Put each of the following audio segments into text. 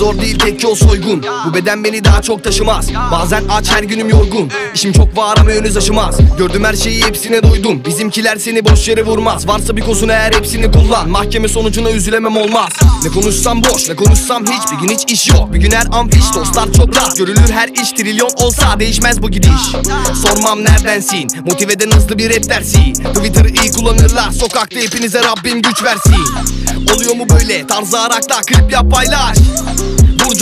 zor değil tek yol soygun. Bu beden beni daha çok taşımaz. Bazen aç her günüm yorgun. İşim çok var ama yönü aşımaz Gördüm her şeyi hepsine doydum Bizimkiler seni boş yere vurmaz. Varsa bir kozun eğer hepsini kullan. Mahkeme sonucuna üzülemem olmaz. Ne konuşsam boş ne konuşsam hiç. Bir gün hiç iş yok. Bir gün her an fiş. Dostlar çok rahat. Görülür her iş Trilyon olsa değişmez bu gidiş. Sormam neredensin Motiveden hızlı bir rap dersi. Twitter'ı iyi kullanırlar. Sokakta hepinize Rabbim güç versin. Oluyor mu böyle? Tarzı arakla klip yap paylaş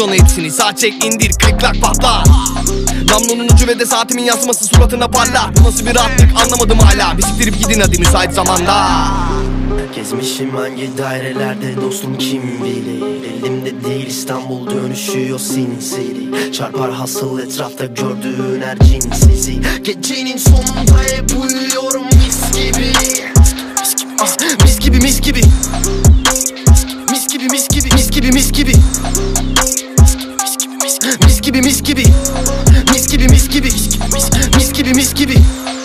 Cana hepsini sağ çek indir kliklak patlar. Namlunun ucu ve de saatimin yansıması suratına parlar. Bu nasıl bir rahatlık anlamadım hala. Bir siktirip gidin hadi müsait zamanda. Gezmişim hangi dairelerde dostum kim bilir. Elimde değil İstanbul dönüşüyor sin city Çarpar hasıl etrafta gördüğün her cinsizi. Gecenin sonunda hep uyuyorum mis gibi. Ah, Mis gibi mis gibi. Mis gibi mis gibi mis gibi mis gibi Mis gibi mis gibi. Mis gibi mis gibi. Mis gibi mis gibi. Ah,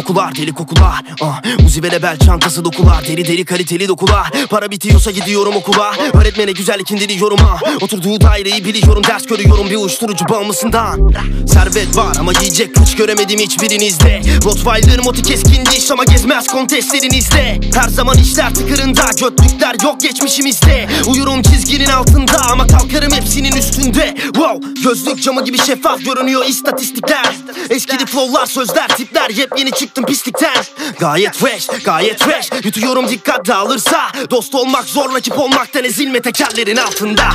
kokular deli kokular. Ah, Uzi ve bel çantası dokular. Deri deri kaliteli dokular. Para bitiyorsa gidiyorum okula. Öğretmene güzellik indiriyorum ah. Oturduğu daireyi biliyorum Ders görüyorum. Bir uyuşturucu bağımlısından Servet var ama yiyecek güç göremedim hiçbirinizde. Rottweiler moti keskin diş ama gezmez kontestlerinizde. Her zaman işler tıkırında Götlükler yok geçmişimizde. Uyurum çizginin altında ama kalkarım hepsinin üstünde. Wow gözlük camı gibi şeffaf görünüyor istatistikler. Eskidi flowlar sözler tipler Yepyeni çıktım pislikten. Gayet fresh gayet fresh. Yutuyorum dikkat dağılırsa. Dost olmak zor rakip olmaktan ezilme tekerlerin altında.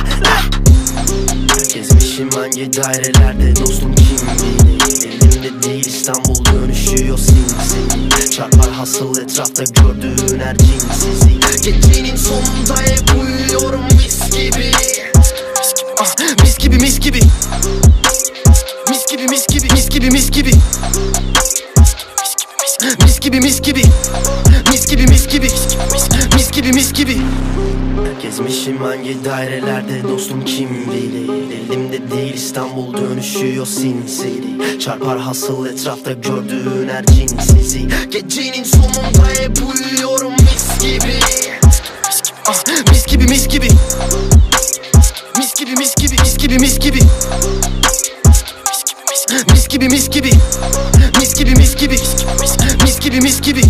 Gezmişim hangi dairelerde? Dostum kim Elimde değil İstanbul dönüşüyor sinsi. Çarpar hasıl etrafta gördüğün her cinsizi. Gecenin sonunda hep uyuyorum mis gibi. Ah, Mis gibi mis gibi Mis gibi. Mis gibi mis gibi mis gibi Mis gibi mis gibi Mis gibi. Mis gibi Mis gibi. Mis gibi Gezmişim hangi dairelerde dostum kim bilir. Elimde değil İstanbul dönüşüyor sin city Çarpar hasıl etrafta gördüğün her cinsizi Gecenin sonunda hep uyuyorum mis gibi. Ah, Mis gibi mis gibi. Mis gibi mis gibi mis gibi mis gibi. Mis gibi mis gibi Mis gibi mis gibi. Mis gibi mis gibi